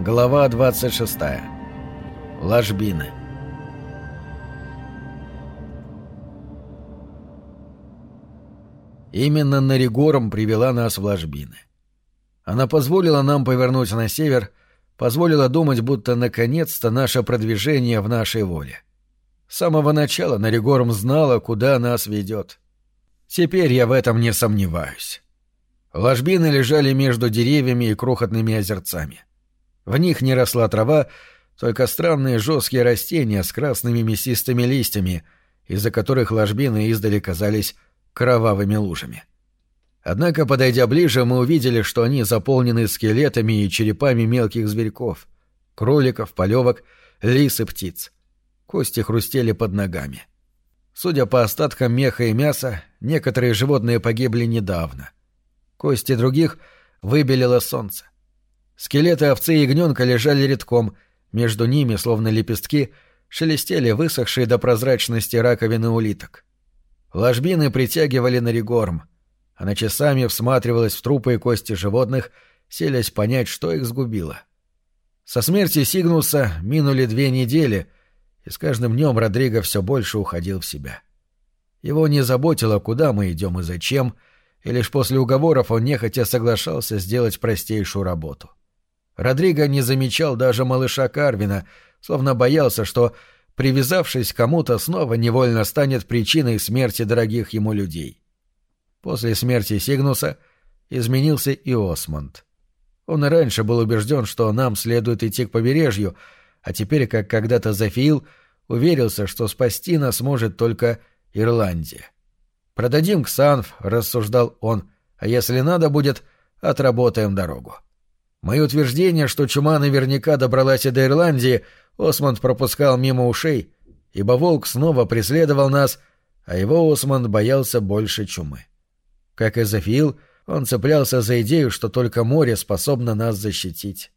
Глава 26. Ложбины. Именно Наригором привела нас в ложбины. Она позволила нам повернуть на север, позволила думать, будто наконец-то наше продвижение в нашей воле. С самого начала Наригорм знала, куда нас ведет. Теперь я в этом не сомневаюсь. Ложбины лежали между деревьями и крохотными озерцами. В них не росла трава, только странные жесткие растения с красными мясистыми листьями, из-за которых ложбины издали казались кровавыми лужами. Однако, подойдя ближе, мы увидели, что они заполнены скелетами и черепами мелких зверьков — кроликов, полевок, лис и птиц. Кости хрустели под ногами. Судя по остаткам меха и мяса, некоторые животные погибли недавно. Кости других выбелило солнце. Скелеты овцы и ягненка лежали редком, между ними, словно лепестки, шелестели высохшие до прозрачности раковины улиток. Ложбины притягивали на регорм. Она часами всматривалась в трупы и кости животных, селясь понять, что их сгубило. Со смерти Сигнуса минули две недели, и с каждым днем Родриго все больше уходил в себя. Его не заботило, куда мы идем и зачем, и лишь после уговоров он нехотя соглашался сделать простейшую работу. Родриго не замечал даже малыша Карвина, словно боялся, что, привязавшись к кому-то, снова невольно станет причиной смерти дорогих ему людей. После смерти Сигнуса изменился и Осмонд. Он и раньше был убежден, что нам следует идти к побережью, а теперь, как когда-то Зафиил, уверился, что спасти нас может только Ирландия. «Продадим Ксанф», — рассуждал он, — «а если надо будет, отработаем дорогу». Мои утверждения, что чума наверняка добралась и до Ирландии, Осмонд пропускал мимо ушей, ибо волк снова преследовал нас, а его Осмонд боялся больше чумы. Как и Зафиил, он цеплялся за идею, что только море способно нас защитить.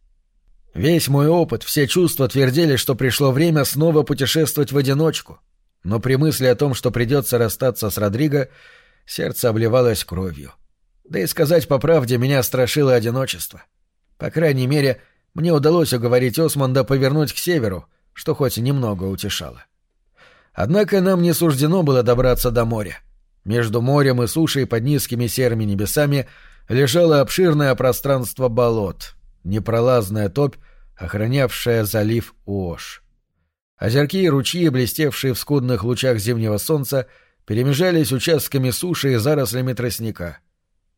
Весь мой опыт, все чувства твердили, что пришло время снова путешествовать в одиночку. Но при мысли о том, что придется расстаться с Родриго, сердце обливалось кровью. Да и сказать по правде, меня страшило одиночество. По крайней мере, мне удалось уговорить Осмонда повернуть к северу, что хоть немного утешало. Однако нам не суждено было добраться до моря. Между морем и сушей под низкими серыми небесами лежало обширное пространство болот, непролазная топь, охранявшая залив Уош. Озерки и ручьи, блестевшие в скудных лучах зимнего солнца, перемежались участками суши и зарослями тростника.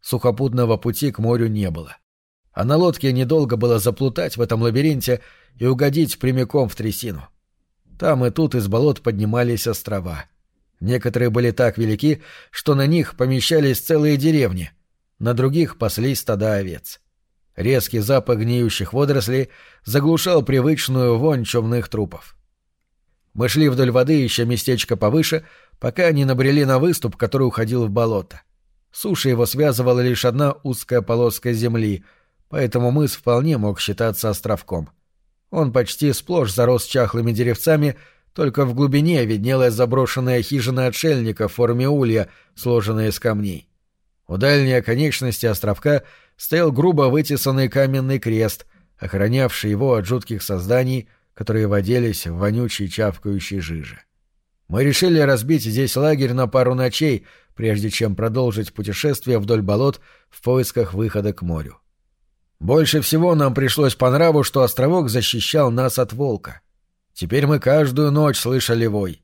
Сухопутного пути к морю не было а на лодке недолго было заплутать в этом лабиринте и угодить прямиком в трясину. Там и тут из болот поднимались острова. Некоторые были так велики, что на них помещались целые деревни, на других паслись стада овец. Резкий запах гниющих водорослей заглушал привычную вонь чумных трупов. Мы шли вдоль воды, ища местечко повыше, пока не набрели на выступ, который уходил в болото. Суша его связывала лишь одна узкая полоска земли — поэтому мыс вполне мог считаться островком. Он почти сплошь зарос чахлыми деревцами, только в глубине виднелась заброшенная хижина отшельника в форме улья, сложенная из камней. У дальней оконечности островка стоял грубо вытесанный каменный крест, охранявший его от жутких созданий, которые водились в вонючей чавкающей жиже. Мы решили разбить здесь лагерь на пару ночей, прежде чем продолжить путешествие вдоль болот в поисках выхода к морю. Больше всего нам пришлось по нраву, что островок защищал нас от волка. Теперь мы каждую ночь слышали вой.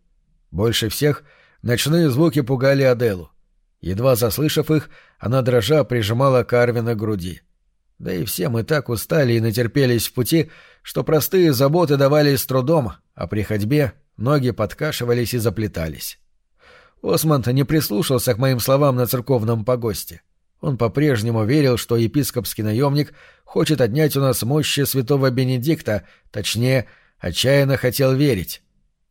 Больше всех ночные звуки пугали Аделу. Едва заслышав их, она дрожа прижимала Карвина к груди. Да и все мы так устали и натерпелись в пути, что простые заботы давались с трудом, а при ходьбе ноги подкашивались и заплетались. Осмонд не прислушался к моим словам на церковном погосте. Он по-прежнему верил, что епископский наемник хочет отнять у нас мощи святого Бенедикта, точнее, отчаянно хотел верить.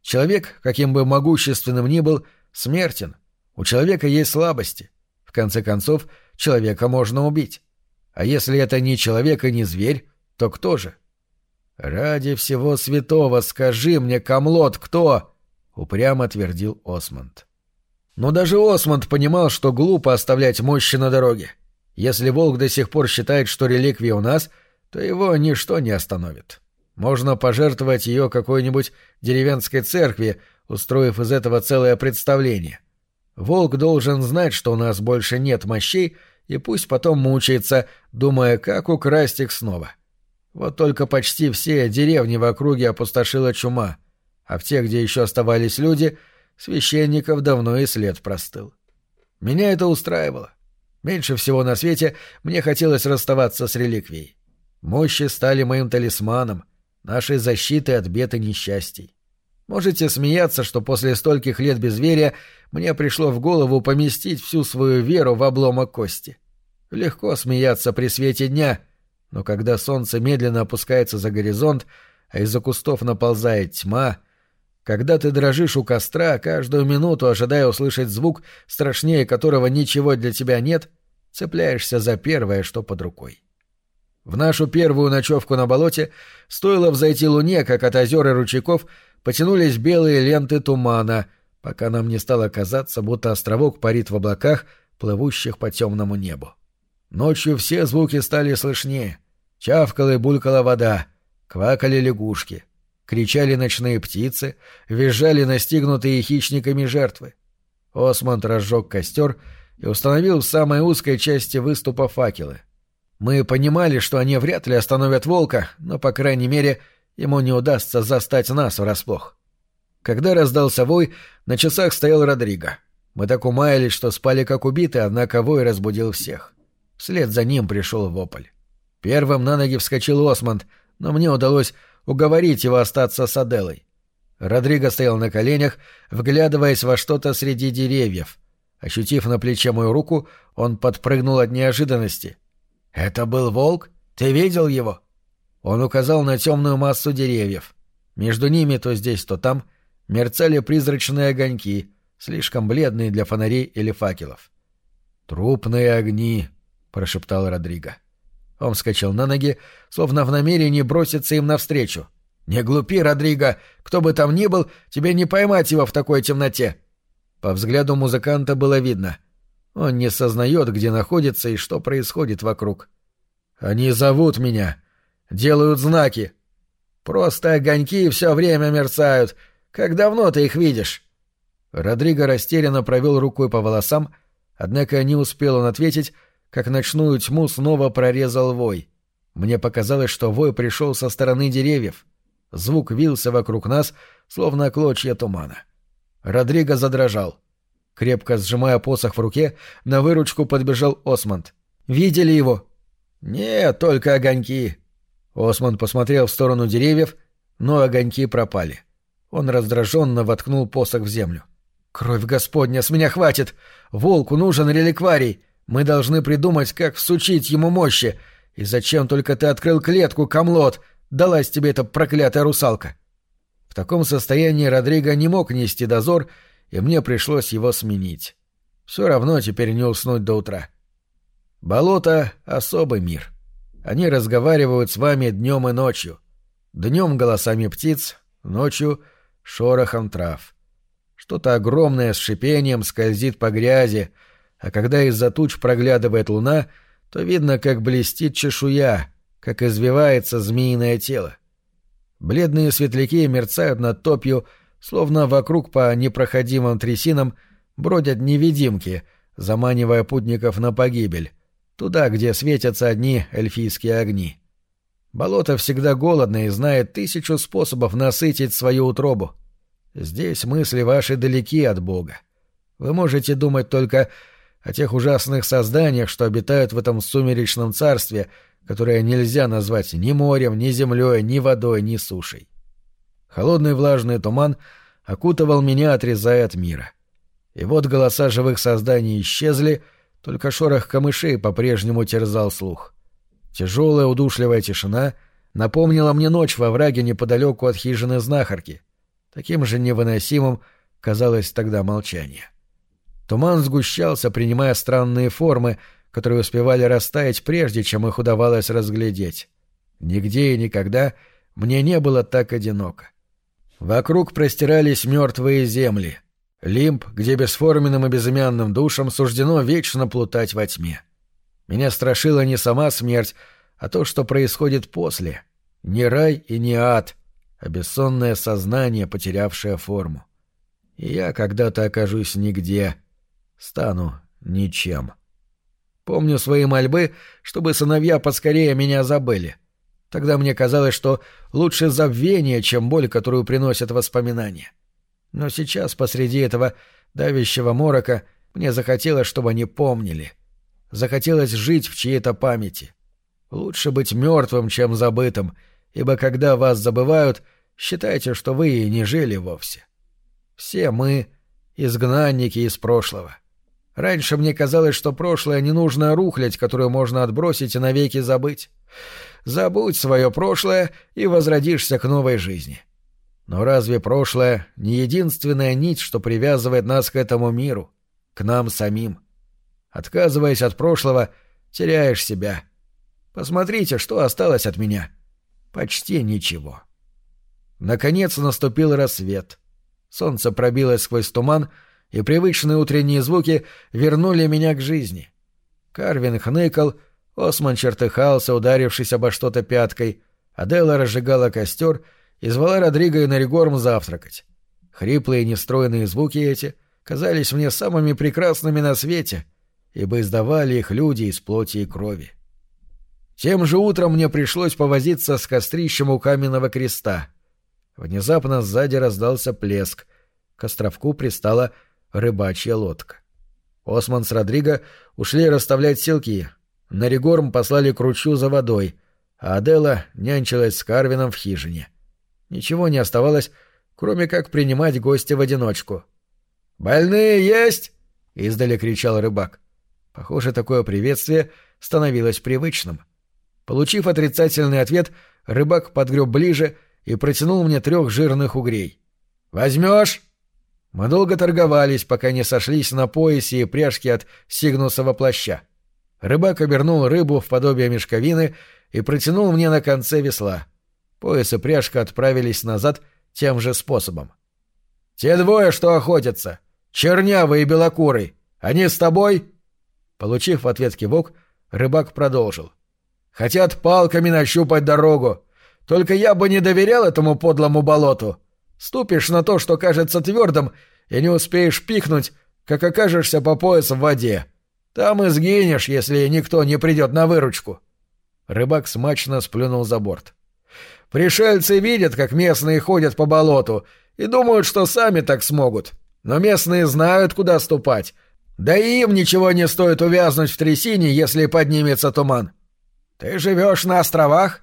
Человек, каким бы могущественным ни был, смертен. У человека есть слабости. В конце концов, человека можно убить. А если это не человек и не зверь, то кто же? «Ради всего святого скажи мне, Камлот, кто?» — упрямо твердил Осмонд. Но даже Осмонд понимал, что глупо оставлять мощи на дороге. Если волк до сих пор считает, что реликвия у нас, то его ничто не остановит. Можно пожертвовать ее какой-нибудь деревенской церкви, устроив из этого целое представление. Волк должен знать, что у нас больше нет мощей, и пусть потом мучается, думая, как украсть их снова. Вот только почти все деревни в округе опустошила чума, а в тех, где еще оставались люди, священников давно и след простыл. Меня это устраивало. Меньше всего на свете мне хотелось расставаться с реликвией. Мощи стали моим талисманом, нашей защитой от бед и несчастий. Можете смеяться, что после стольких лет безверия мне пришло в голову поместить всю свою веру в обломок кости. Легко смеяться при свете дня, но когда солнце медленно опускается за горизонт, а из-за кустов наползает тьма, когда ты дрожишь у костра, каждую минуту ожидая услышать звук, страшнее которого ничего для тебя нет, цепляешься за первое, что под рукой. В нашу первую ночевку на болоте стоило взойти луне, как от озер и ручейков потянулись белые ленты тумана, пока нам не стало казаться, будто островок парит в облаках, плывущих по темному небу. Ночью все звуки стали слышнее. Чавкала и булькала вода, квакали лягушки, кричали ночные птицы, визжали настигнутые хищниками жертвы. Осмонд разжег костер и установил в самой узкой части выступа факелы. Мы понимали, что они вряд ли остановят волка, но, по крайней мере, ему не удастся застать нас врасплох. Когда раздался вой, на часах стоял Родриго. Мы так умаялись, что спали как убитые, однако вой разбудил всех. Вслед за ним пришел вопль. Первым на ноги вскочил Осмонд, но мне удалось уговорить его остаться с Аделой. Родриго стоял на коленях, вглядываясь во что-то среди деревьев. Ощутив на плече мою руку, он подпрыгнул от неожиданности — «Это был волк? Ты видел его?» Он указал на темную массу деревьев. Между ними то здесь, то там мерцали призрачные огоньки, слишком бледные для фонарей или факелов. «Трупные огни», — прошептал Родриго. Он вскочил на ноги, словно в намерении броситься им навстречу. «Не глупи, Родриго! Кто бы там ни был, тебе не поймать его в такой темноте!» По взгляду музыканта было видно. Он не сознает, где находится и что происходит вокруг. «Они зовут меня. Делают знаки. Просто огоньки все время мерцают. Как давно ты их видишь?» Родриго растерянно провел рукой по волосам, однако не успел он ответить, как ночную тьму снова прорезал вой. Мне показалось, что вой пришел со стороны деревьев. Звук вился вокруг нас, словно клочья тумана. Родриго задрожал. Крепко сжимая посох в руке, на выручку подбежал Осмонд. «Видели его?» «Нет, только огоньки». Осмонд посмотрел в сторону деревьев, но огоньки пропали. Он раздраженно воткнул посох в землю. «Кровь Господня, с меня хватит! Волку нужен реликварий! Мы должны придумать, как всучить ему мощи! И зачем только ты открыл клетку, Камлот? Далась тебе эта проклятая русалка!» В таком состоянии Родриго не мог нести дозор и мне пришлось его сменить. Все равно теперь не уснуть до утра. Болото — особый мир. Они разговаривают с вами днем и ночью. Днем голосами птиц, ночью — шорохом трав. Что-то огромное с шипением скользит по грязи, а когда из-за туч проглядывает луна, то видно, как блестит чешуя, как извивается змеиное тело. Бледные светляки мерцают над топью, словно вокруг по непроходимым трясинам бродят невидимки, заманивая путников на погибель, туда, где светятся одни эльфийские огни. Болото всегда голодно и знает тысячу способов насытить свою утробу. Здесь мысли ваши далеки от Бога. Вы можете думать только о тех ужасных созданиях, что обитают в этом сумеречном царстве, которое нельзя назвать ни морем, ни землей, ни водой, ни сушей. Холодный влажный туман окутывал меня, отрезая от мира. И вот голоса живых созданий исчезли, только шорох камышей по-прежнему терзал слух. Тяжелая удушливая тишина напомнила мне ночь во враге неподалеку от хижины знахарки. Таким же невыносимым казалось тогда молчание. Туман сгущался, принимая странные формы, которые успевали растаять прежде, чем их удавалось разглядеть. Нигде и никогда мне не было так одиноко. Вокруг простирались мертвые земли. Лимб, где бесформенным и безымянным душам суждено вечно плутать во тьме. Меня страшила не сама смерть, а то, что происходит после. Не рай и не ад, а бессонное сознание, потерявшее форму. И я когда-то окажусь нигде, стану ничем. Помню свои мольбы, чтобы сыновья поскорее меня забыли. Тогда мне казалось, что лучше забвение, чем боль, которую приносят воспоминания. Но сейчас, посреди этого давящего морока, мне захотелось, чтобы они помнили. Захотелось жить в чьей-то памяти. Лучше быть мертвым, чем забытым, ибо когда вас забывают, считайте, что вы и не жили вовсе. Все мы — изгнанники из прошлого. Раньше мне казалось, что прошлое — ненужная рухлядь, которую можно отбросить и навеки забыть. Забудь свое прошлое и возродишься к новой жизни. Но разве прошлое не единственная нить, что привязывает нас к этому миру, к нам самим? Отказываясь от прошлого, теряешь себя. Посмотрите, что осталось от меня. Почти ничего. Наконец наступил рассвет. Солнце пробилось сквозь туман, и привычные утренние звуки вернули меня к жизни. Карвин хныкал, Осман чертыхался, ударившись обо что-то пяткой, Адела разжигала костер — и звала Родриго и Наригорм завтракать. Хриплые нестройные звуки эти казались мне самыми прекрасными на свете, ибо издавали их люди из плоти и крови. Тем же утром мне пришлось повозиться с кострищем у каменного креста. Внезапно сзади раздался плеск. К островку пристала рыбачья лодка. Осман с Родриго ушли расставлять селки. Наригорм послали к ручью за водой, а Адела нянчилась с Карвином в хижине. — Ничего не оставалось, кроме как принимать гостя в одиночку. «Больные есть?» — издали кричал рыбак. Похоже, такое приветствие становилось привычным. Получив отрицательный ответ, рыбак подгреб ближе и протянул мне трех жирных угрей. «Возьмешь?» Мы долго торговались, пока не сошлись на поясе и пряжке от сигнусового плаща. Рыбак обернул рыбу в подобие мешковины и протянул мне на конце весла — Пояс и пряжка отправились назад тем же способом. «Те двое, что охотятся! Чернявый и белокурый! Они с тобой?» Получив в ответ кивок, рыбак продолжил. «Хотят палками нащупать дорогу. Только я бы не доверял этому подлому болоту. Ступишь на то, что кажется твердым, и не успеешь пикнуть, как окажешься по пояс в воде. Там и сгинешь, если никто не придет на выручку». Рыбак смачно сплюнул за борт. Пришельцы видят, как местные ходят по болоту, и думают, что сами так смогут. Но местные знают, куда ступать. Да и им ничего не стоит увязнуть в трясине, если поднимется туман. Ты живешь на островах?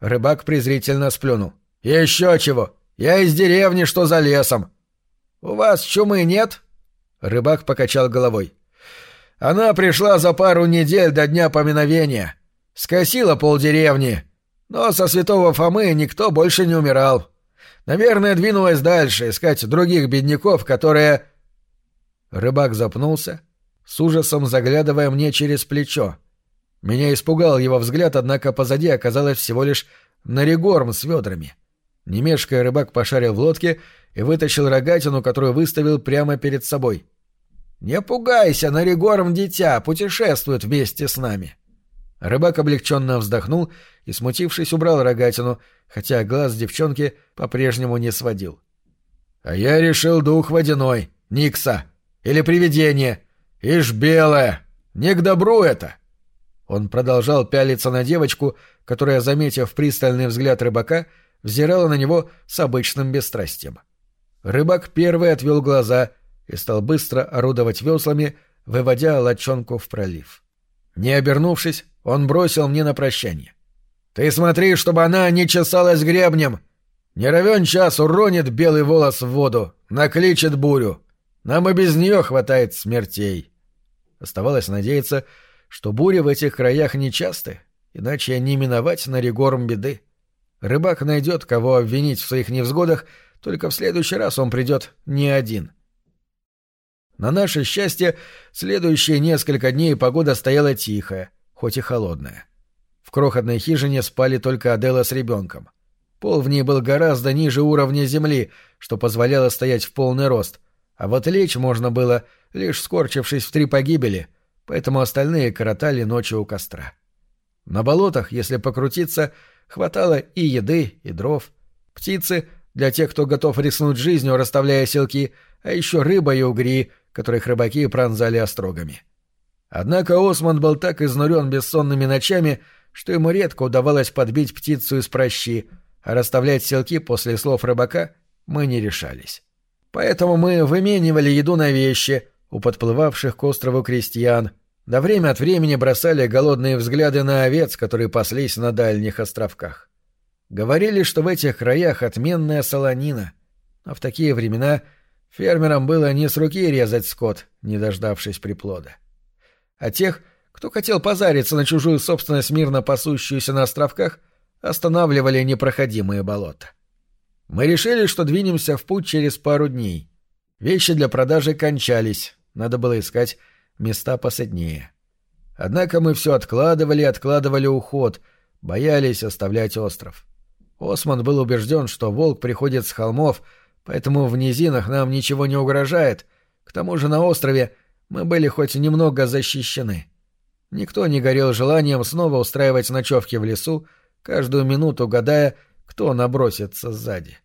Рыбак презрительно сплюнул. Еще чего. Я из деревни, что за лесом. У вас чумы нет? Рыбак покачал головой. Она пришла за пару недель до дня поминовения. Скосила полдеревни но со святого Фомы никто больше не умирал. Наверное, двинулась дальше, искать других бедняков, которые...» Рыбак запнулся, с ужасом заглядывая мне через плечо. Меня испугал его взгляд, однако позади оказалось всего лишь наригорм с ведрами. Немешкая рыбак пошарил в лодке и вытащил рогатину, которую выставил прямо перед собой. «Не пугайся, наригорм дитя, путешествует вместе с нами». Рыбак облегченно вздохнул и, смутившись, убрал рогатину, хотя глаз девчонки по-прежнему не сводил. «А я решил дух водяной, Никса, или привидение. Ишь белое! Не к добру это!» Он продолжал пялиться на девочку, которая, заметив пристальный взгляд рыбака, взирала на него с обычным бесстрастием. Рыбак первый отвел глаза и стал быстро орудовать веслами, выводя лодчонку в пролив. Не обернувшись, он бросил мне на прощание. «Ты смотри, чтобы она не чесалась гребнем! Не равен час уронит белый волос в воду, накличет бурю. Нам и без нее хватает смертей». Оставалось надеяться, что бури в этих краях нечасты, иначе не миновать на регорм беды. Рыбак найдет, кого обвинить в своих невзгодах, только в следующий раз он придет не один. На наше счастье, следующие несколько дней погода стояла тихая — хоть и холодная. В крохотной хижине спали только Адела с ребенком. Пол в ней был гораздо ниже уровня земли, что позволяло стоять в полный рост, а вот лечь можно было, лишь скорчившись в три погибели, поэтому остальные коротали ночи у костра. На болотах, если покрутиться, хватало и еды, и дров. Птицы — для тех, кто готов рискнуть жизнью, расставляя селки, а еще рыба и угри, которых рыбаки пронзали острогами. Однако Осман был так изнурен бессонными ночами, что ему редко удавалось подбить птицу из прощи, а расставлять селки после слов рыбака мы не решались. Поэтому мы выменивали еду на вещи у подплывавших к острову крестьян, да время от времени бросали голодные взгляды на овец, которые паслись на дальних островках. Говорили, что в этих краях отменная солонина, а в такие времена фермерам было не с руки резать скот, не дождавшись приплода. А тех, кто хотел позариться на чужую собственность мирно пасущуюся на островках, останавливали непроходимые болота. Мы решили, что двинемся в путь через пару дней. Вещи для продажи кончались, надо было искать места посаднее. Однако мы все откладывали и откладывали уход, боялись оставлять остров. Осман был убежден, что волк приходит с холмов, поэтому в низинах нам ничего не угрожает. К тому же на острове мы были хоть немного защищены. Никто не горел желанием снова устраивать ночевки в лесу, каждую минуту гадая, кто набросится сзади.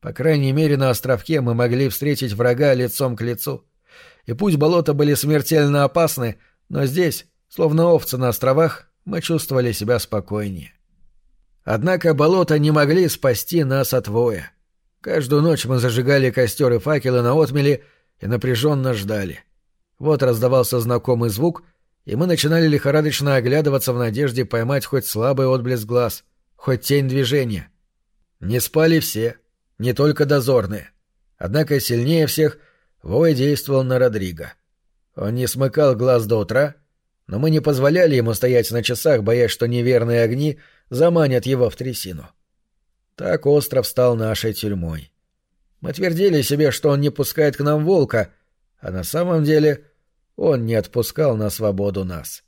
По крайней мере, на островке мы могли встретить врага лицом к лицу. И пусть болота были смертельно опасны, но здесь, словно овцы на островах, мы чувствовали себя спокойнее. Однако болота не могли спасти нас от воя. Каждую ночь мы зажигали костер и факелы на отмели и напряженно ждали. Вот раздавался знакомый звук, и мы начинали лихорадочно оглядываться в надежде поймать хоть слабый отблеск глаз, хоть тень движения. Не спали все, не только дозорные. Однако сильнее всех вой действовал на Родриго. Он не смыкал глаз до утра, но мы не позволяли ему стоять на часах, боясь, что неверные огни заманят его в трясину. Так остров стал нашей тюрьмой. Мы твердили себе, что он не пускает к нам волка, а на самом деле он не отпускал на свободу нас.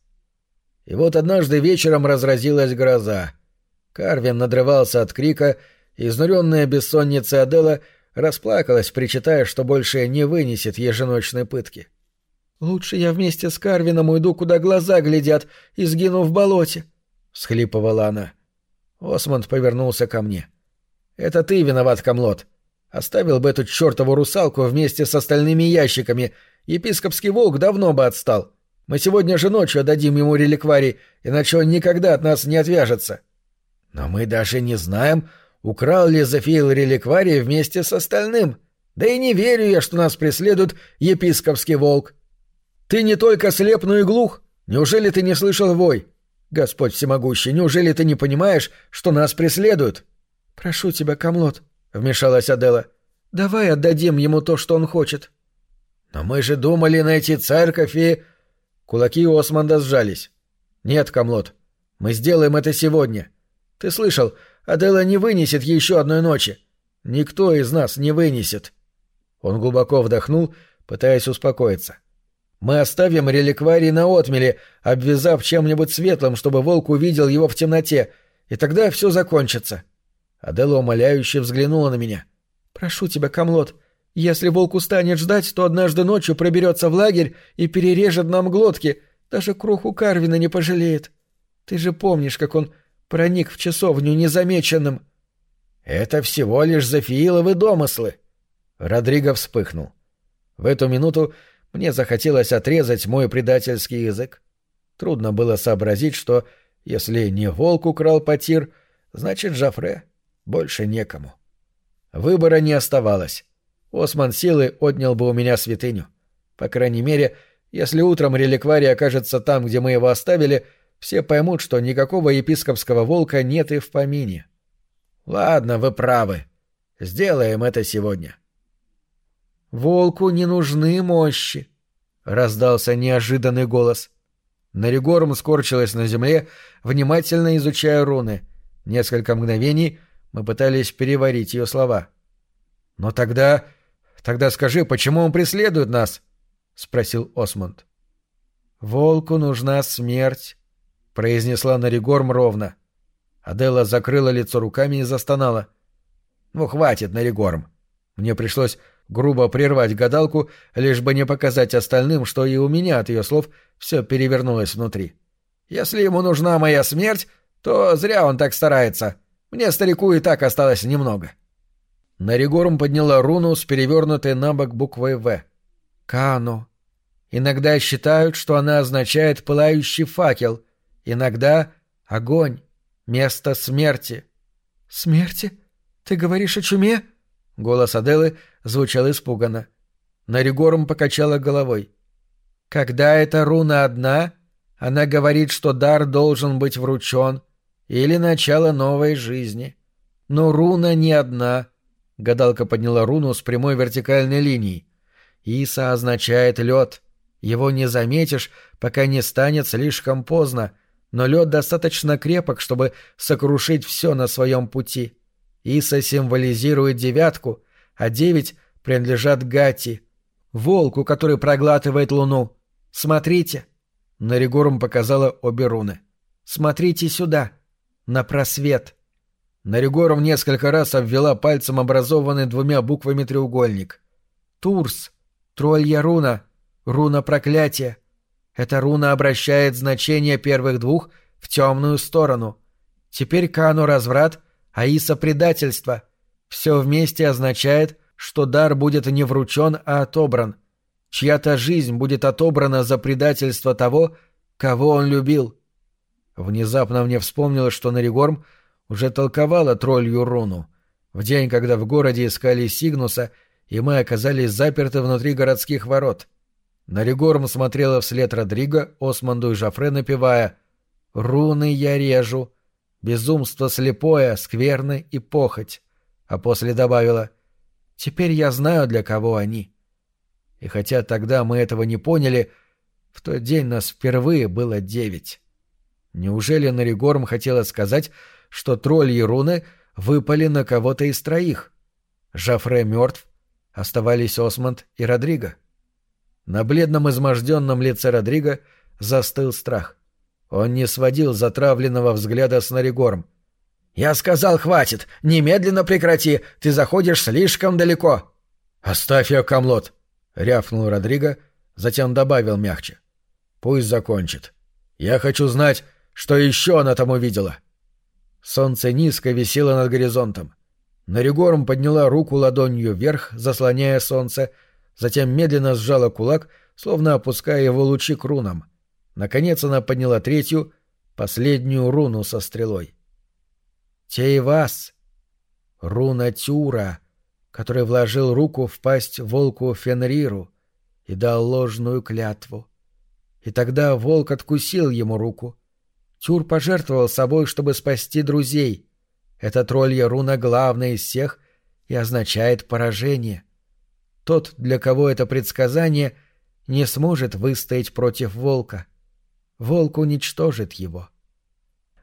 И вот однажды вечером разразилась гроза. Карвин надрывался от крика, изнуренная бессонница Адела расплакалась, причитая, что больше не вынесет еженочной пытки. «Лучше я вместе с Карвином уйду, куда глаза глядят, и сгину в болоте», всхлипывала она. Осмонд повернулся ко мне. «Это ты виноват, Камлот. Оставил бы эту чертову русалку вместе с остальными ящиками. Епископский волк давно бы отстал. Мы сегодня же ночью отдадим ему реликварий, иначе он никогда от нас не отвяжется». «Но мы даже не знаем, украл ли Зефил реликварий вместе с остальным. Да и не верю я, что нас преследует епископский волк. Ты не только слеп, но и глух. Неужели ты не слышал вой? Господь всемогущий, неужели ты не понимаешь, что нас преследуют? Прошу тебя, Камлот, вмешалась Адела. Давай отдадим ему то, что он хочет. Но мы же думали найти церковь и... Кулаки у Османда сжались. Нет, Камлот, мы сделаем это сегодня. Ты слышал, Адела не вынесет еще одной ночи. Никто из нас не вынесет. Он глубоко вдохнул, пытаясь успокоиться. Мы оставим реликварий на отмеле, обвязав чем-нибудь светлым, чтобы волк увидел его в темноте, и тогда все закончится. Адела умоляюще взглянула на меня. «Прошу тебя, Камлот, если волк устанет ждать, то однажды ночью проберется в лагерь и перережет нам глотки, даже кроху Карвина не пожалеет. Ты же помнишь, как он проник в часовню незамеченным?» «Это всего лишь Зафииловы домыслы!» Родриго вспыхнул. В эту минуту мне захотелось отрезать мой предательский язык. Трудно было сообразить, что если не волк украл потир, значит, Жафре больше некому. Выбора не оставалось. Осман силы отнял бы у меня святыню. По крайней мере, если утром реликварий окажется там, где мы его оставили, все поймут, что никакого епископского волка нет и в помине. Ладно, вы правы. Сделаем это сегодня. — «Волку не нужны мощи», — раздался неожиданный голос. Наригорм скорчилась на земле, внимательно изучая руны. Несколько мгновений мы пытались переварить ее слова. «Но тогда... Тогда скажи, почему он преследует нас?» — спросил Осмонд. «Волку нужна смерть», — произнесла Наригорм ровно. Адела закрыла лицо руками и застонала. «Ну, хватит, Наригорм. Мне пришлось грубо прервать гадалку, лишь бы не показать остальным, что и у меня от ее слов все перевернулось внутри. Если ему нужна моя смерть, то зря он так старается. Мне, старику, и так осталось немного». Наригорум подняла руну с перевернутой на бок буквой «В». «Кано». Иногда считают, что она означает «пылающий факел», иногда «огонь», «место смерти». «Смерти? Ты говоришь о чуме?» Голос Аделы звучал испуганно. Наригорум покачала головой. «Когда эта руна одна, она говорит, что дар должен быть вручен, или начало новой жизни. Но руна не одна». Гадалка подняла руну с прямой вертикальной линией. «Иса означает лед. Его не заметишь, пока не станет слишком поздно, но лед достаточно крепок, чтобы сокрушить все на своем пути. Иса символизирует девятку, а девять принадлежат Гати, волку, который проглатывает луну. Смотрите. Наригорум показала обе руны. Смотрите сюда, на просвет. Наригорум несколько раз обвела пальцем образованный двумя буквами треугольник. Турс, троллья руна, руна проклятия. Эта руна обращает значение первых двух в темную сторону. Теперь Кану разврат, а Иса предательство. Все вместе означает, что дар будет не вручен, а отобран. Чья-то жизнь будет отобрана за предательство того, кого он любил. Внезапно мне вспомнилось, что Наригорм уже толковала троллью руну. В день, когда в городе искали Сигнуса, и мы оказались заперты внутри городских ворот — Наригорм смотрела вслед Родриго, Османду и Жафре, напевая «Руны я режу, безумство слепое, скверны и похоть», а после добавила «Теперь я знаю, для кого они». И хотя тогда мы этого не поняли, в тот день нас впервые было девять. Неужели Наригорм хотела сказать, что тролли и руны выпали на кого-то из троих? Жафре мертв, оставались Осмонд и Родриго. На бледном изможденном лице Родриго застыл страх. Он не сводил затравленного взгляда с Наригорм. «Я сказал, хватит! Немедленно прекрати! Ты заходишь слишком далеко!» «Оставь ее, Камлот!» — рявкнул Родриго, затем добавил мягче. «Пусть закончит. Я хочу знать, что еще она там увидела». Солнце низко висело над горизонтом. Наригорм подняла руку ладонью вверх, заслоняя солнце, затем медленно сжала кулак, словно опуская его лучи к рунам. Наконец она подняла третью, последнюю руну со стрелой. «Тейвас!» Руна Тюра, который вложил руку в пасть волку Фенриру и дал ложную клятву. И тогда волк откусил ему руку. Тюр пожертвовал собой, чтобы спасти друзей. Эта троллья руна главная из всех и означает поражение — тот, для кого это предсказание, не сможет выстоять против волка. Волк уничтожит его.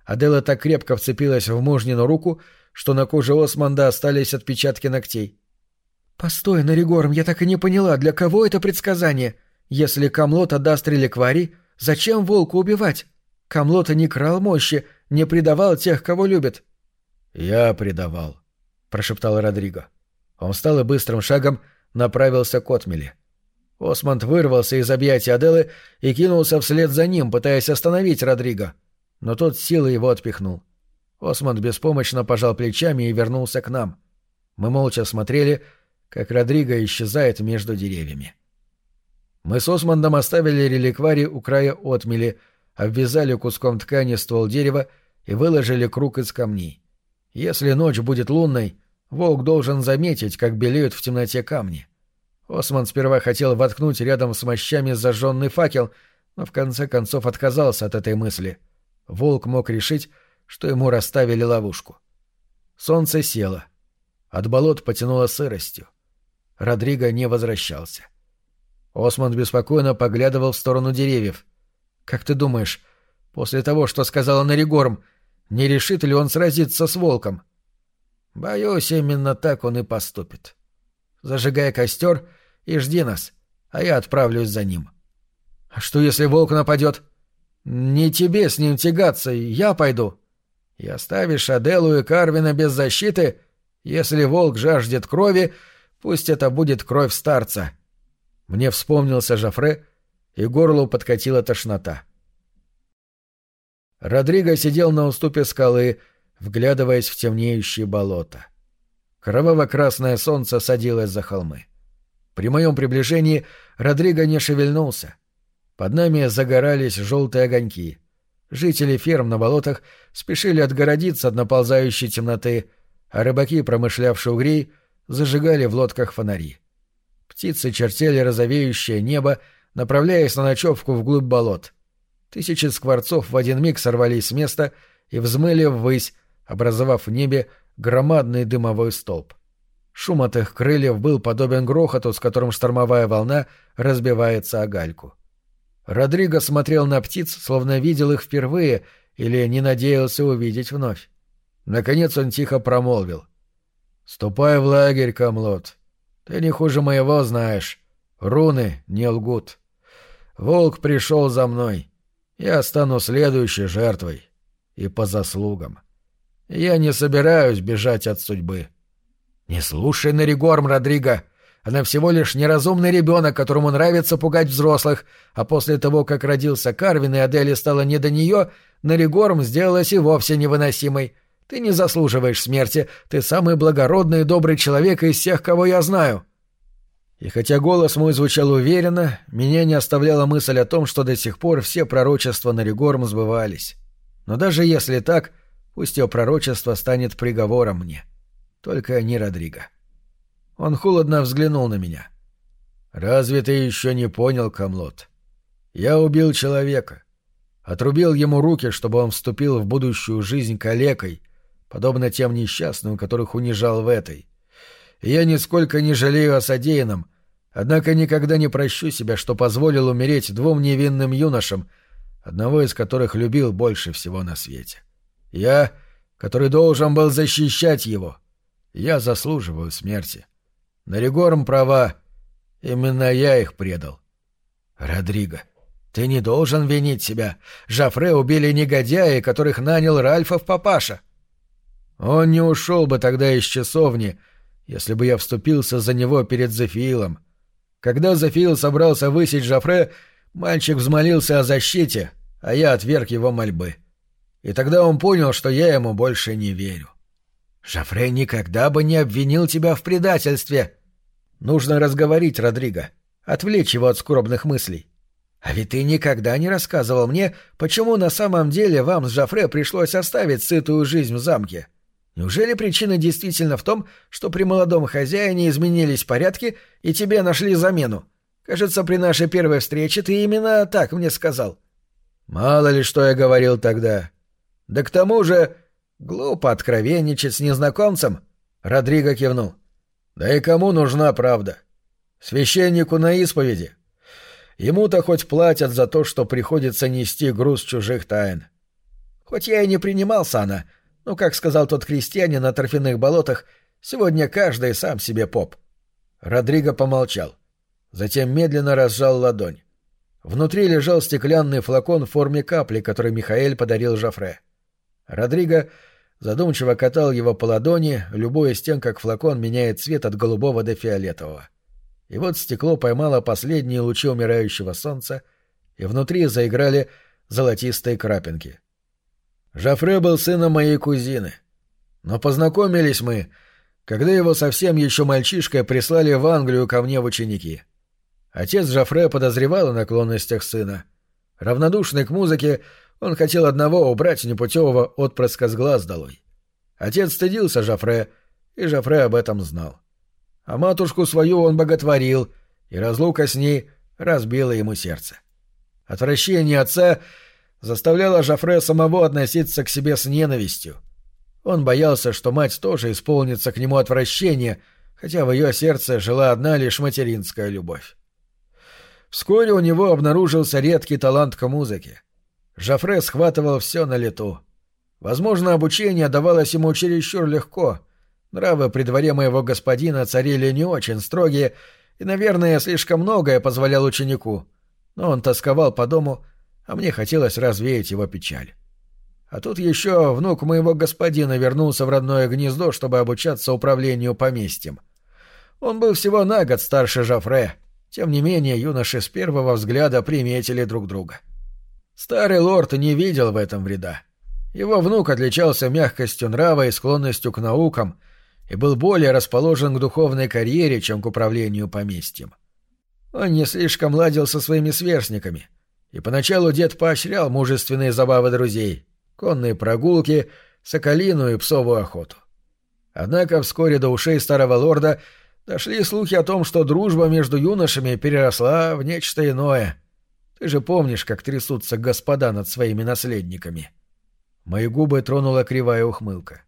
Адела так крепко вцепилась в мужнину руку, что на коже Османда остались отпечатки ногтей. «Постой, Наригорм, я так и не поняла, для кого это предсказание? Если Камлот отдаст реликварий, зачем волку убивать? Камлота не крал мощи, не предавал тех, кого любит». «Я предавал», — прошептал Родриго. Он встал и быстрым шагом направился к отмели. Осмонд вырвался из объятий Аделы и кинулся вслед за ним, пытаясь остановить Родриго. Но тот силой его отпихнул. Осмонд беспомощно пожал плечами и вернулся к нам. Мы молча смотрели, как Родриго исчезает между деревьями. Мы с Осмондом оставили реликварий у края отмели, обвязали куском ткани ствол дерева и выложили круг из камней. Если ночь будет лунной, Волк должен заметить, как белеют в темноте камни. Осман сперва хотел воткнуть рядом с мощами зажженный факел, но в конце концов отказался от этой мысли. Волк мог решить, что ему расставили ловушку. Солнце село. От болот потянуло сыростью. Родриго не возвращался. Осман беспокойно поглядывал в сторону деревьев. «Как ты думаешь, после того, что сказала Наригорм, не решит ли он сразиться с волком?» Боюсь, именно так он и поступит. Зажигай костер и жди нас, а я отправлюсь за ним. А что, если волк нападет? Не тебе с ним тягаться, я пойду. И оставишь Аделу и Карвина без защиты, если волк жаждет крови, пусть это будет кровь старца. Мне вспомнился Жафре, и горлу подкатила тошнота. — Родриго сидел на уступе скалы, вглядываясь в темнеющие болота. Кроваво-красное солнце садилось за холмы. При моем приближении Родриго не шевельнулся. Под нами загорались желтые огоньки. Жители ферм на болотах спешили отгородиться от наползающей темноты, а рыбаки, промышлявшие угрей, зажигали в лодках фонари. Птицы чертели розовеющее небо, направляясь на ночевку вглубь болот. Тысячи скворцов в один миг сорвались с места и взмыли ввысь, образовав в небе громадный дымовой столб. Шум от их крыльев был подобен грохоту, с которым штормовая волна разбивается о гальку. Родриго смотрел на птиц, словно видел их впервые или не надеялся увидеть вновь. Наконец он тихо промолвил. «Ступай в лагерь, Камлот. Ты не хуже моего знаешь. Руны не лгут. Волк пришел за мной. Я стану следующей жертвой. И по заслугам. Я не собираюсь бежать от судьбы». «Не слушай Наригорм, Родриго. Она всего лишь неразумный ребенок, которому нравится пугать взрослых, а после того, как родился Карвин и Адели стало не до нее, Наригорм сделалась и вовсе невыносимой. Ты не заслуживаешь смерти, ты самый благородный и добрый человек из всех, кого я знаю». И хотя голос мой звучал уверенно, меня не оставляла мысль о том, что до сих пор все пророчества Наригорм сбывались. Но даже если так, пусть ее пророчество станет приговором мне. — только не Родриго. Он холодно взглянул на меня. «Разве ты еще не понял, Камлот? Я убил человека. Отрубил ему руки, чтобы он вступил в будущую жизнь калекой, подобно тем несчастным, которых унижал в этой. И я нисколько не жалею о содеянном, однако никогда не прощу себя, что позволил умереть двум невинным юношам, одного из которых любил больше всего на свете. Я, который должен был защищать его, я заслуживаю смерти. Наригорм права. Именно я их предал. Родриго, ты не должен винить себя. Жафре убили негодяи, которых нанял Ральфов папаша. Он не ушел бы тогда из часовни, если бы я вступился за него перед Зефиилом. Когда Зефиил собрался высечь Жафре, мальчик взмолился о защите, а я отверг его мольбы. И тогда он понял, что я ему больше не верю. Шафре никогда бы не обвинил тебя в предательстве. Нужно разговорить Родриго, отвлечь его от скорбных мыслей. А ведь ты никогда не рассказывал мне, почему на самом деле вам с Жафре пришлось оставить сытую жизнь в замке. Неужели причина действительно в том, что при молодом хозяине изменились порядки и тебе нашли замену? Кажется, при нашей первой встрече ты именно так мне сказал. Мало ли что я говорил тогда. Да к тому же Глупо откровенничать с незнакомцем, Родриго кивнул. Да и кому нужна правда? Священнику на исповеди. Ему-то хоть платят за то, что приходится нести груз чужих тайн. Хоть я и не принимал сана, но, как сказал тот крестьянин на торфяных болотах, сегодня каждый сам себе поп. Родриго помолчал. Затем медленно разжал ладонь. Внутри лежал стеклянный флакон в форме капли, который Михаэль подарил Жафре. Родриго задумчиво катал его по ладони, любуясь тем, как флакон меняет цвет от голубого до фиолетового. И вот стекло поймало последние лучи умирающего солнца, и внутри заиграли золотистые крапинки. Жафре был сыном моей кузины. Но познакомились мы, когда его совсем еще мальчишкой прислали в Англию ко мне в ученики. Отец Жафре подозревал о наклонностях сына. Равнодушный к музыке, он хотел одного убрать непутевого отпрыска с глаз долой. Отец стыдился Жафре, и Жафре об этом знал. А матушку свою он боготворил, и разлука с ней разбила ему сердце. Отвращение отца заставляло Жафре самого относиться к себе с ненавистью. Он боялся, что мать тоже исполнится к нему отвращение, хотя в ее сердце жила одна лишь материнская любовь. Вскоре у него обнаружился редкий талант к музыке. Жафре схватывал все на лету. Возможно, обучение давалось ему чересчур легко. Нравы при дворе моего господина царили не очень строгие, и, наверное, слишком многое позволял ученику. Но он тосковал по дому, а мне хотелось развеять его печаль. А тут еще внук моего господина вернулся в родное гнездо, чтобы обучаться управлению поместьем. Он был всего на год старше Жафре. Тем не менее, юноши с первого взгляда приметили друг друга. — Старый лорд не видел в этом вреда. Его внук отличался мягкостью нрава и склонностью к наукам и был более расположен к духовной карьере, чем к управлению поместьем. Он не слишком ладил со своими сверстниками, и поначалу дед поощрял мужественные забавы друзей, конные прогулки, соколиную и псовую охоту. Однако вскоре до ушей старого лорда дошли слухи о том, что дружба между юношами переросла в нечто иное. Ты же помнишь, как трясутся господа над своими наследниками. Мои губы тронула кривая ухмылка.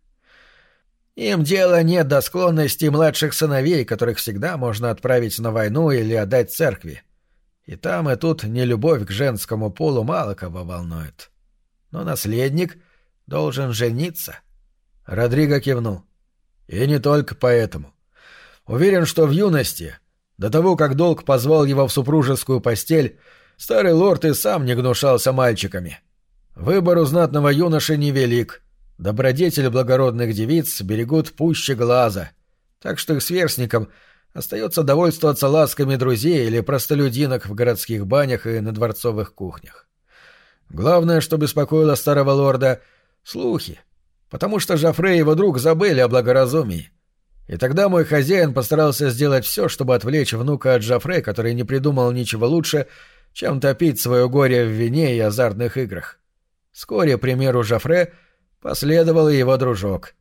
Им дела нет до склонности младших сыновей, которых всегда можно отправить на войну или отдать церкви. И там, и тут нелюбовь к женскому полу мало кого волнует. Но наследник должен жениться. Родриго кивнул. И не только поэтому. Уверен, что в юности, до того, как долг позвал его в супружескую постель, старый лорд и сам не гнушался мальчиками. Выбор у знатного юноши невелик. Добродетель благородных девиц берегут пуще глаза, так что их сверстникам остается довольствоваться ласками друзей или простолюдинок в городских банях и на дворцовых кухнях. Главное, что беспокоило старого лорда — слухи, потому что Жафре и его друг забыли о благоразумии. И тогда мой хозяин постарался сделать все, чтобы отвлечь внука от Жафре, который не придумал ничего лучше, чем топить свое горе в вине и азартных играх. Вскоре, примеру Жафре, последовал и его дружок.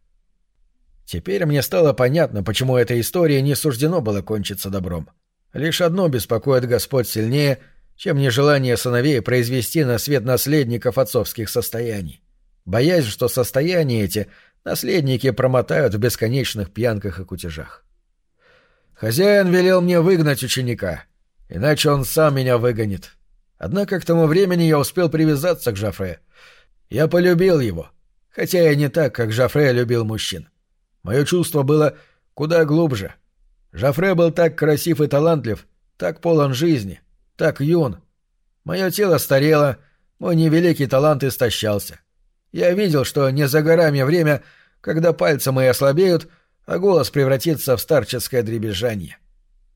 Теперь мне стало понятно, почему эта история не суждено было кончиться добром. Лишь одно беспокоит Господь сильнее, чем нежелание сыновей произвести на свет наследников отцовских состояний. Боясь, что состояния эти наследники промотают в бесконечных пьянках и кутежах. Хозяин велел мне выгнать ученика, иначе он сам меня выгонит. Однако к тому времени я успел привязаться к Жафре. Я полюбил его — Хотя и не так, как Жафре любил мужчин. Мое чувство было куда глубже. Жафре был так красив и талантлив, так полон жизни, так юн. Мое тело старело, мой невеликий талант истощался. Я видел, что не за горами время, когда пальцы мои ослабеют, а голос превратится в старческое дребезжание.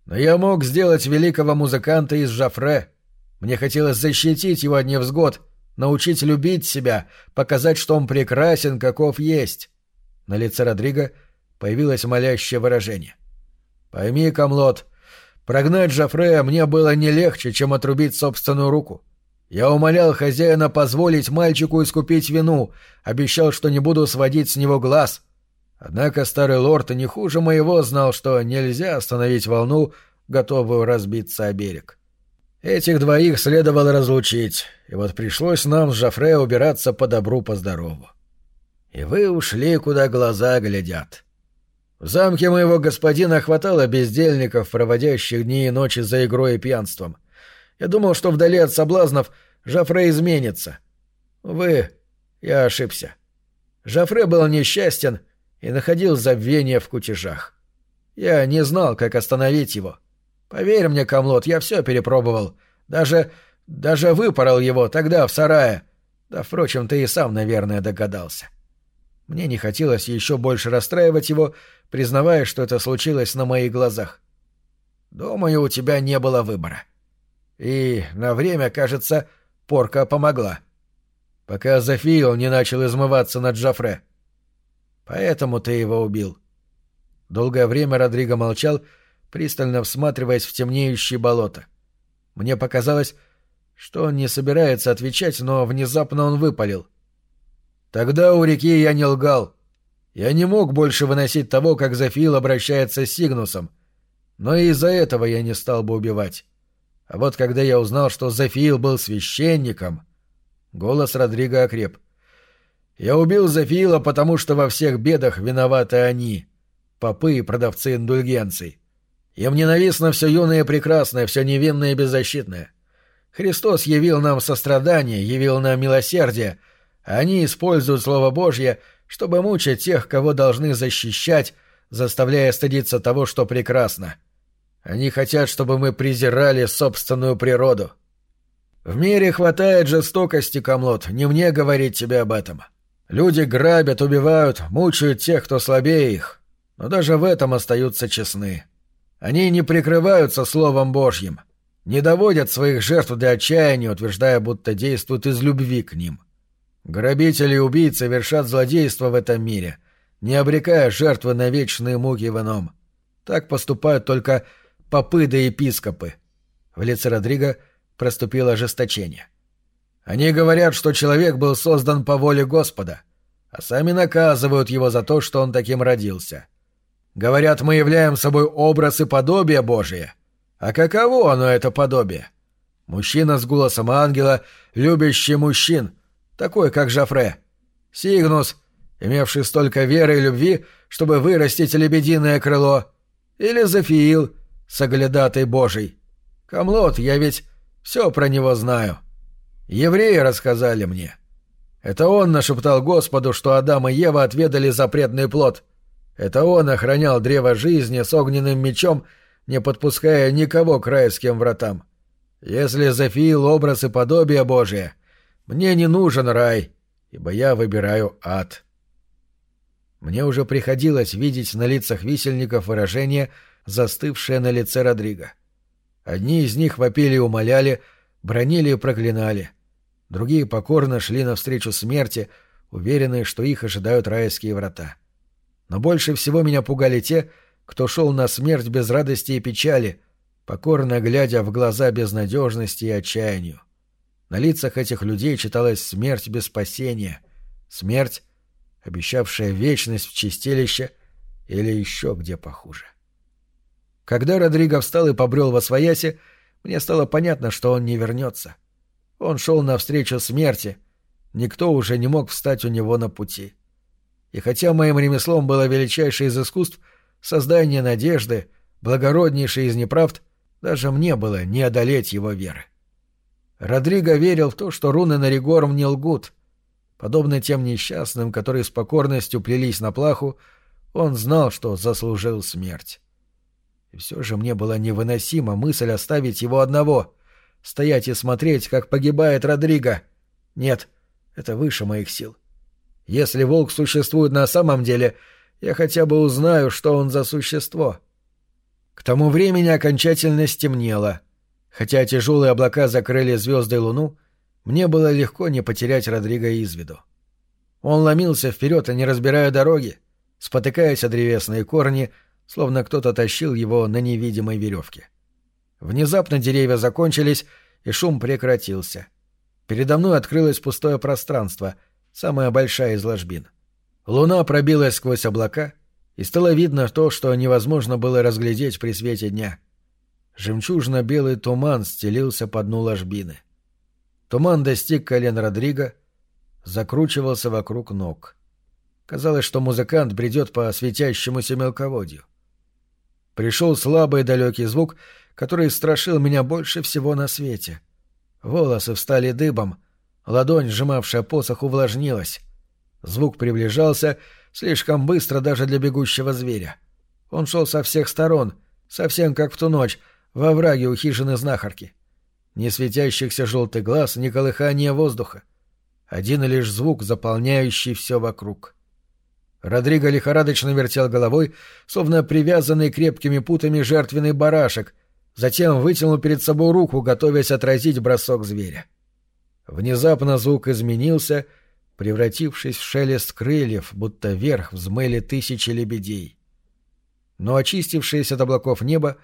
Но я мог сделать великого музыканта из Жафре. Мне хотелось защитить его от невзгод — научить любить себя, показать, что он прекрасен, каков есть. На лице Родриго появилось молящее выражение. «Пойми, Камлот, прогнать Жофрея мне было не легче, чем отрубить собственную руку. Я умолял хозяина позволить мальчику искупить вину, обещал, что не буду сводить с него глаз. Однако старый лорд не хуже моего знал, что нельзя остановить волну, готовую разбиться о берег. Этих двоих следовало разлучить, и вот пришлось нам с Жофре убираться по добру, по здорову. И вы ушли, куда глаза глядят. В замке моего господина хватало бездельников, проводящих дни и ночи за игрой и пьянством. Я думал, что вдали от соблазнов Жофре изменится. Вы, я ошибся. Жофре был несчастен и находил забвение в кутежах. Я не знал, как остановить его — Поверь мне, Камлот, я все перепробовал. Даже... даже выпорол его тогда в сарае. Да, впрочем, ты и сам, наверное, догадался. Мне не хотелось еще больше расстраивать его, признавая, что это случилось на моих глазах. Думаю, у тебя не было выбора. И на время, кажется, порка помогла. Пока Зафиил не начал измываться над Джафре. Поэтому ты его убил. Долгое время Родриго молчал, пристально всматриваясь в темнеющие болота. Мне показалось, что он не собирается отвечать, но внезапно он выпалил. «Тогда у реки я не лгал. Я не мог больше выносить того, как Зафил обращается с Сигнусом. Но из-за этого я не стал бы убивать. А вот когда я узнал, что Зафиил был священником...» Голос Родриго окреп. «Я убил Зафиила, потому что во всех бедах виноваты они, попы и продавцы индульгенций. Им ненавистно все юное и прекрасное, все невинное и беззащитное. Христос явил нам сострадание, явил нам милосердие, а они используют Слово Божье, чтобы мучить тех, кого должны защищать, заставляя стыдиться того, что прекрасно. Они хотят, чтобы мы презирали собственную природу. В мире хватает жестокости, Камлот, не мне говорить тебе об этом. Люди грабят, убивают, мучают тех, кто слабее их, но даже в этом остаются честны. Они не прикрываются Словом Божьим. не доводят своих жертв до отчаяния, утверждая, будто действуют из любви к ним. Грабители и убийцы вершат злодейство в этом мире, не обрекая жертвы на вечные муки в ином. Так поступают только попы да епископы. В лице Родриго проступило ожесточение. Они говорят, что человек был создан по воле Господа, а сами наказывают его за то, что он таким родился. Говорят, мы являем собой образ и подобие Божие. А каково оно, это подобие? Мужчина с голосом ангела, любящий мужчин, такой, как Жафре. Сигнус, имевший столько веры и любви, чтобы вырастить лебединое крыло. Или Зафиил, соглядатой Божий. Камлот, я ведь все про него знаю. Евреи рассказали мне. Это он нашептал Господу, что Адам и Ева отведали запретный плод — это он охранял древо жизни с огненным мечом, не подпуская никого к райским вратам. Если Зафиил образ и подобие Божие, мне не нужен рай, ибо я выбираю ад. Мне уже приходилось видеть на лицах висельников выражение, застывшее на лице Родриго. Одни из них вопили и умоляли, бронили и проклинали. Другие покорно шли навстречу смерти, уверенные, что их ожидают райские врата. — но больше всего меня пугали те, кто шел на смерть без радости и печали, покорно глядя в глаза безнадежности и отчаянию. На лицах этих людей читалась смерть без спасения, смерть, обещавшая вечность в чистилище или еще где похуже. Когда Родриго встал и побрел во свояси, мне стало понятно, что он не вернется. Он шел навстречу смерти, никто уже не мог встать у него на пути. — и хотя моим ремеслом было величайшее из искусств создание надежды, благороднейшее из неправд, даже мне было не одолеть его веры. Родриго верил в то, что руны на Ригорм не лгут. Подобно тем несчастным, которые с покорностью плелись на плаху, он знал, что заслужил смерть. И все же мне была невыносима мысль оставить его одного, стоять и смотреть, как погибает Родриго. Нет, это выше моих сил. — если волк существует на самом деле, я хотя бы узнаю, что он за существо. К тому времени окончательно стемнело. Хотя тяжелые облака закрыли звезды и луну, мне было легко не потерять Родриго из виду. Он ломился вперед, не разбирая дороги, спотыкаясь о древесные корни, словно кто-то тащил его на невидимой веревке. Внезапно деревья закончились, и шум прекратился. Передо мной открылось пустое пространство — самая большая из ложбин. Луна пробилась сквозь облака, и стало видно то, что невозможно было разглядеть при свете дня. Жемчужно-белый туман стелился по дну ложбины. Туман достиг колен Родриго, закручивался вокруг ног. Казалось, что музыкант бредет по светящемуся мелководью. Пришел слабый далекий звук, который страшил меня больше всего на свете. Волосы встали дыбом, Ладонь, сжимавшая посох, увлажнилась. Звук приближался слишком быстро даже для бегущего зверя. Он шел со всех сторон, совсем как в ту ночь, во враге у хижины знахарки. Ни светящихся желтых глаз, ни колыхания воздуха. Один лишь звук, заполняющий все вокруг. Родриго лихорадочно вертел головой, словно привязанный крепкими путами жертвенный барашек, затем вытянул перед собой руку, готовясь отразить бросок зверя. — Внезапно звук изменился, превратившись в шелест крыльев, будто вверх взмыли тысячи лебедей. Но очистившееся от облаков небо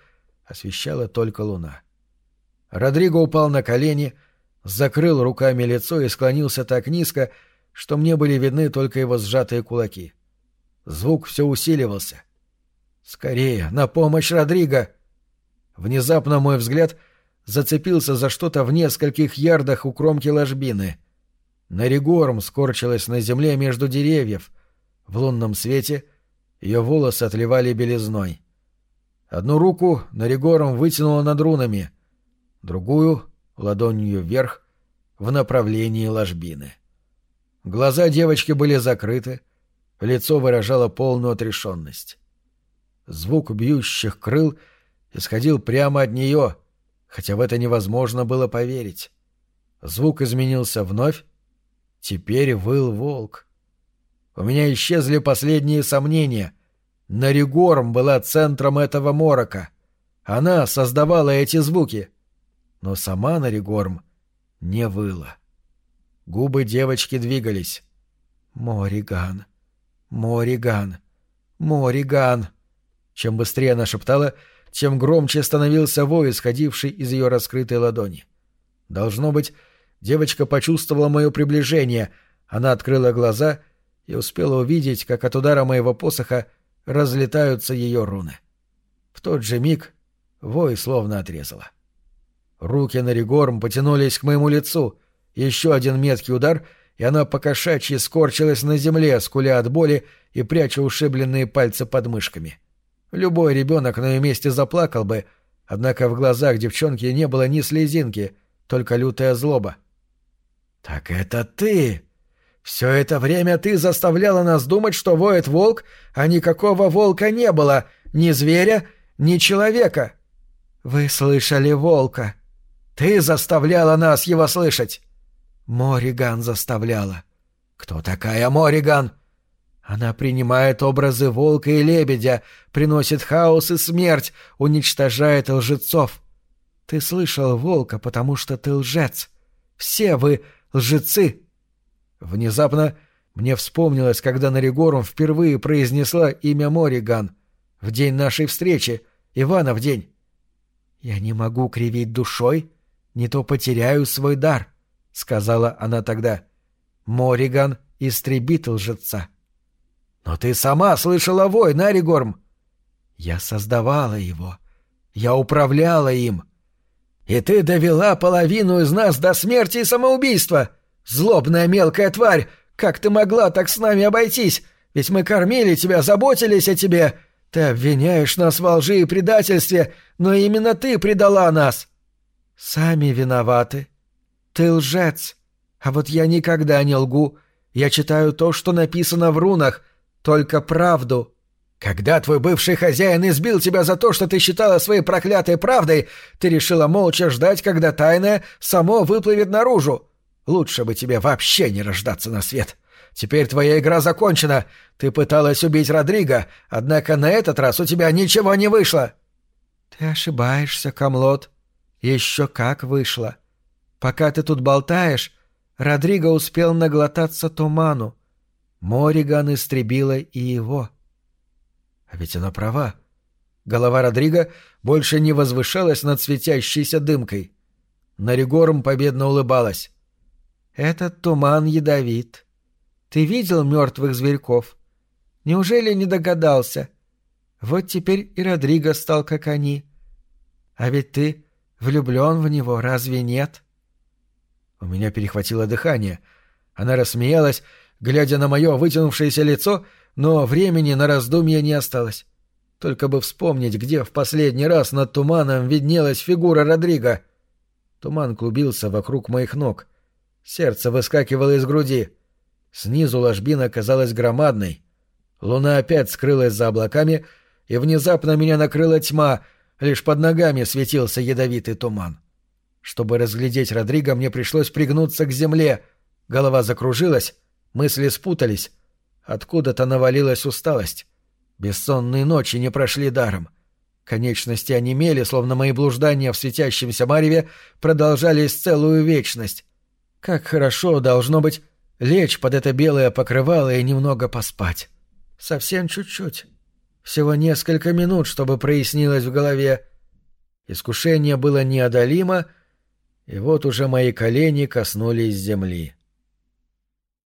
освещала только луна. Родриго упал на колени, закрыл руками лицо и склонился так низко, что мне были видны только его сжатые кулаки. Звук все усиливался. «Скорее, на помощь Родриго!» Внезапно мой взгляд — зацепился за что-то в нескольких ярдах у кромки ложбины. Наригорм скорчилась на земле между деревьев. В лунном свете ее волосы отливали белизной. Одну руку Наригорм вытянула над рунами, другую — ладонью вверх, в направлении ложбины. Глаза девочки были закрыты, лицо выражало полную отрешенность. Звук бьющих крыл исходил прямо от нее — хотя в это невозможно было поверить. Звук изменился вновь. Теперь выл волк. У меня исчезли последние сомнения. Наригорм была центром этого морока. Она создавала эти звуки. но сама Наригорм не выла. Губы девочки двигались. «Мориган, Мориган, Мориган!» Чем быстрее она шептала, тем громче становился вой, исходивший из ее раскрытой ладони. Должно быть, девочка почувствовала мое приближение. Она открыла глаза и успела увидеть, как от удара моего посоха разлетаются ее руны. В тот же миг вой словно отрезала. Руки на регорм потянулись к моему лицу. Еще один меткий удар, и она покошачьи скорчилась на земле, скуля от боли и пряча ушибленные пальцы под мышками. Любой ребенок на ее месте заплакал бы, однако в глазах девчонки не было ни слезинки, только лютая злоба. «Так это ты!» Все это время ты заставляла нас думать, что воет волк, а никакого волка не было, ни зверя, ни человека. Вы слышали волка. Ты заставляла нас его слышать. Мориган заставляла. Кто такая Мориган? Она принимает образы волка и лебедя, приносит хаос и смерть, уничтожает лжецов. Ты слышал волка, потому что ты лжец. Все вы лжецы. Внезапно мне вспомнилось, когда Наригорум впервые произнесла имя Мориган. В день нашей встречи, Ивана в день. «Я не могу кривить душой, не то потеряю свой дар», — сказала она тогда. «Мориган истребит лжеца». «Но ты сама слышала вой, Наригорм!» «Я создавала его. Я управляла им. И ты довела половину из нас до смерти и самоубийства!» «Злобная мелкая тварь! Как ты могла так с нами обойтись? Ведь мы кормили тебя, заботились о тебе. Ты обвиняешь нас во лжи и предательстве, но именно ты предала нас!» «Сами виноваты. Ты лжец. А вот я никогда не лгу. Я читаю то, что написано в рунах, только правду». «Когда твой бывший хозяин избил тебя за то, что ты считала своей проклятой правдой, ты решила молча ждать, когда тайное само выплывет наружу. Лучше бы тебе вообще не рождаться на свет. Теперь твоя игра закончена. Ты пыталась убить Родриго, однако на этот раз у тебя ничего не вышло. Ты ошибаешься, Камлот. Еще как вышло. Пока ты тут болтаешь, Родриго успел наглотаться туману. Мориган истребила и его. А ведь она права. Голова Родриго больше не возвышалась над светящейся дымкой. Наригорм победно улыбалась. Этот туман ядовит. Ты видел мертвых зверьков? Неужели не догадался? Вот теперь и Родриго стал как они. А ведь ты влюблен в него, разве нет? У меня перехватило дыхание. Она рассмеялась, глядя на мое вытянувшееся лицо, но времени на раздумье не осталось. Только бы вспомнить, где в последний раз над туманом виднелась фигура Родриго. Туман клубился вокруг моих ног. Сердце выскакивало из груди. Снизу ложбина казалась громадной. Луна опять скрылась за облаками, и внезапно меня накрыла тьма, лишь под ногами светился ядовитый туман. Чтобы разглядеть Родриго, мне пришлось пригнуться к земле. Голова закружилась, мысли спутались. Откуда-то навалилась усталость. Бессонные ночи не прошли даром. Конечности онемели, словно мои блуждания в светящемся мареве продолжались целую вечность. Как хорошо должно быть лечь под это белое покрывало и немного поспать. Совсем чуть-чуть. Всего несколько минут, чтобы прояснилось в голове. Искушение было неодолимо, и вот уже мои колени коснулись земли.